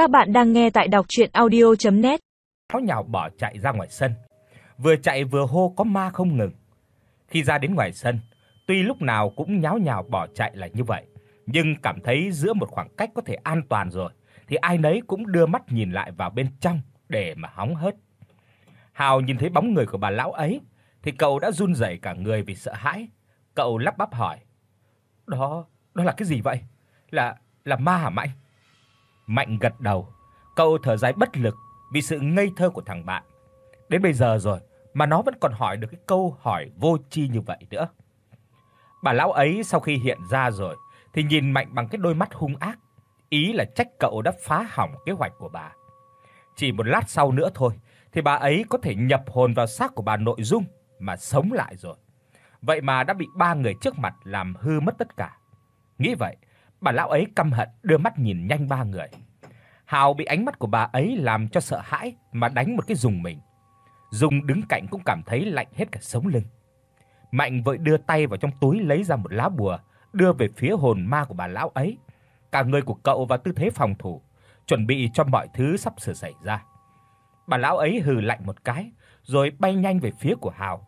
Các bạn đang nghe tại đọc audio net Tháo nhào bỏ chạy ra ngoài sân, vừa chạy vừa hô có ma không ngừng. Khi ra đến ngoài sân, tuy lúc nào cũng nháo nhào bỏ chạy là như vậy, nhưng cảm thấy giữa một khoảng cách có thể an toàn rồi thì ai nấy cũng đưa mắt nhìn lại vào bên trong để mà hóng hớt. Hào nhìn thấy bóng người của bà lão ấy thì cậu đã run rẩy cả người vì sợ hãi. Cậu lắp bắp hỏi: "Đó, đó là cái gì vậy? Là là ma hả mạnh?" Mạnh gật đầu, cậu thở dài bất lực vì sự ngây thơ của thằng bạn. Đến bây giờ rồi mà nó vẫn còn hỏi được cái câu hỏi vô tri như vậy nữa. Bà lão ấy sau khi hiện ra rồi thì nhìn Mạnh bằng cái đôi mắt hung ác, ý là trách cậu đã phá hỏng kế hoạch của bà. Chỉ một lát sau nữa thôi thì bà ấy có thể nhập hồn vào xác của bà nội dung mà sống lại rồi. Vậy mà đã bị ba người trước mặt làm hư mất tất cả. Nghĩ vậy, bà lão ấy căm hận đưa mắt nhìn nhanh ba người. Hào bị ánh mắt của bà ấy làm cho sợ hãi mà đánh một cái dùng mình. dùng đứng cạnh cũng cảm thấy lạnh hết cả sống lưng. Mạnh vội đưa tay vào trong túi lấy ra một lá bùa, đưa về phía hồn ma của bà lão ấy. Cả người của cậu vào tư thế phòng thủ, chuẩn bị cho mọi thứ sắp sửa xảy ra. Bà lão ấy hừ lạnh một cái, rồi bay nhanh về phía của Hào,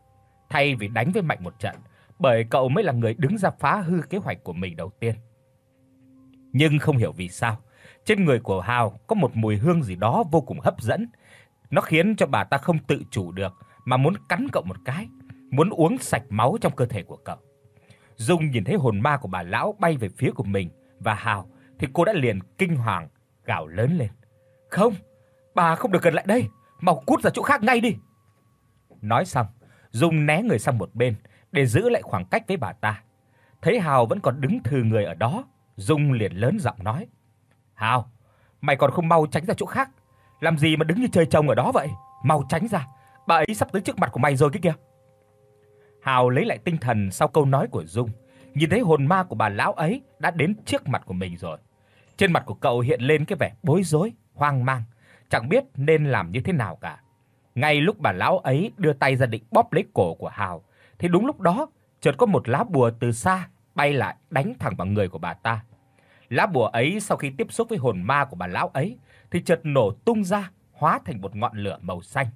thay vì đánh với Mạnh một trận, bởi cậu mới là người đứng ra phá hư kế hoạch của mình đầu tiên nhưng không hiểu vì sao, trên người của Hào có một mùi hương gì đó vô cùng hấp dẫn. Nó khiến cho bà ta không tự chủ được mà muốn cắn cậu một cái, muốn uống sạch máu trong cơ thể của cậu. Dung nhìn thấy hồn ma của bà lão bay về phía của mình và Hào thì cô đã liền kinh hoàng gào lớn lên. "Không, bà không được gần lại đây, mau cút ra chỗ khác ngay đi." Nói xong, Dung né người sang một bên để giữ lại khoảng cách với bà ta. Thấy Hào vẫn còn đứng thừ người ở đó Dung liền lớn giọng nói: "Hào, mày còn không mau tránh ra chỗ khác, làm gì mà đứng như trời trồng ở đó vậy? Mau tránh ra, bà ấy sắp tới trước mặt của mày rồi kia kìa." Hào lấy lại tinh thần sau câu nói của Dung, nhìn thấy hồn ma của bà lão ấy đã đến trước mặt của mình rồi. Trên mặt của cậu hiện lên cái vẻ bối rối, hoang mang, chẳng biết nên làm như thế nào cả. Ngay lúc bà lão ấy đưa tay ra định bóp lấy cổ của Hào, thì đúng lúc đó chợt có một lá bùa từ xa bay lại đánh thẳng vào người của bà ta. Lá bùa ấy sau khi tiếp xúc với hồn ma của bà lão ấy thì chợt nổ tung ra, hóa thành một ngọn lửa màu xanh.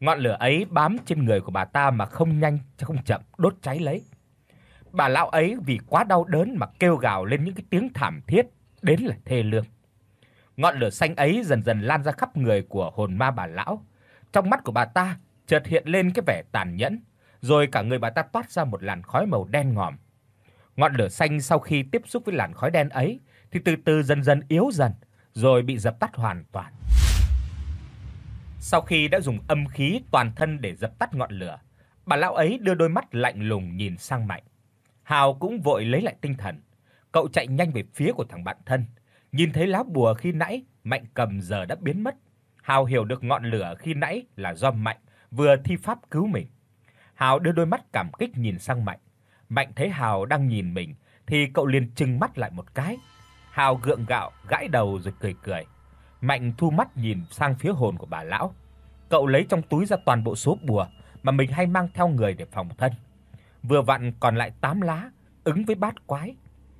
Ngọn lửa ấy bám trên người của bà ta mà không nhanh chứ không chậm đốt cháy lấy. Bà lão ấy vì quá đau đớn mà kêu gào lên những cái tiếng thảm thiết đến là thê lương. Ngọn lửa xanh ấy dần dần lan ra khắp người của hồn ma bà lão. Trong mắt của bà ta chợt hiện lên cái vẻ tàn nhẫn, rồi cả người bà ta toát ra một làn khói màu đen ngòm. Ngọn lửa xanh sau khi tiếp xúc với làn khói đen ấy thì từ từ dần dần yếu dần rồi bị dập tắt hoàn toàn. Sau khi đã dùng âm khí toàn thân để dập tắt ngọn lửa, bà lão ấy đưa đôi mắt lạnh lùng nhìn sang Mạnh. Hào cũng vội lấy lại tinh thần, cậu chạy nhanh về phía của thằng bạn thân, nhìn thấy lá bùa khi nãy Mạnh cầm giờ đã biến mất. Hào hiểu được ngọn lửa khi nãy là do Mạnh vừa thi pháp cứu mình. Hào đưa đôi mắt cảm kích nhìn sang Mạnh, Mạnh thấy Hào đang nhìn mình thì cậu liền trừng mắt lại một cái. Hào gượng gạo, gãi đầu rồi cười cười. Mạnh thu mắt nhìn sang phía hồn của bà lão. Cậu lấy trong túi ra toàn bộ số bùa mà mình hay mang theo người để phòng thân. Vừa vặn còn lại 8 lá, ứng với bát quái.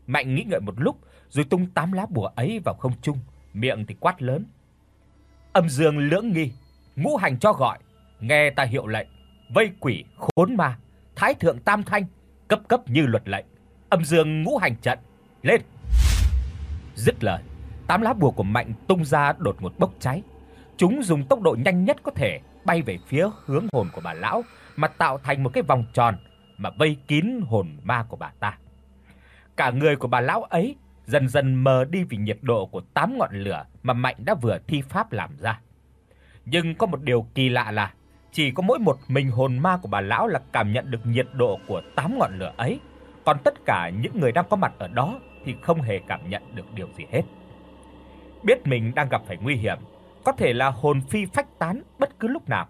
Mạnh nghĩ ngợi một lúc rồi tung 8 lá bùa ấy vào không trung, miệng thì quát lớn. Âm dương lưỡng nghi, ngũ hành cho gọi, nghe ta hiệu lệnh, vây quỷ khốn ma, thái thượng tam thanh cấp cấp như luật lệnh, âm dương ngũ hành trận, lên. Dứt lời, tám lá bùa của Mạnh tung ra đột ngột bốc cháy. Chúng dùng tốc độ nhanh nhất có thể bay về phía hướng hồn của bà lão mà tạo thành một cái vòng tròn mà vây kín hồn ma của bà ta. Cả người của bà lão ấy dần dần mờ đi vì nhiệt độ của tám ngọn lửa mà Mạnh đã vừa thi pháp làm ra. Nhưng có một điều kỳ lạ là chỉ có mỗi một mình hồn ma của bà lão là cảm nhận được nhiệt độ của tám ngọn lửa ấy, còn tất cả những người đang có mặt ở đó thì không hề cảm nhận được điều gì hết. Biết mình đang gặp phải nguy hiểm, có thể là hồn phi phách tán bất cứ lúc nào,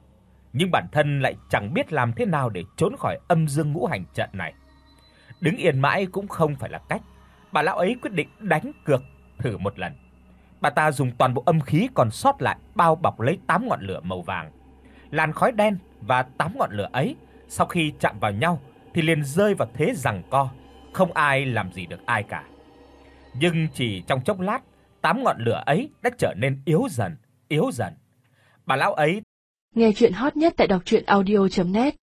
nhưng bản thân lại chẳng biết làm thế nào để trốn khỏi âm dương ngũ hành trận này. Đứng yên mãi cũng không phải là cách, bà lão ấy quyết định đánh cược thử một lần. Bà ta dùng toàn bộ âm khí còn sót lại bao bọc lấy tám ngọn lửa màu vàng Làn khói đen và tám ngọn lửa ấy sau khi chạm vào nhau thì liền rơi vào thế giằng co, không ai làm gì được ai cả. Nhưng chỉ trong chốc lát, tám ngọn lửa ấy đã trở nên yếu dần, yếu dần. Bà lão ấy Nghe chuyện hot nhất tại đọc audio net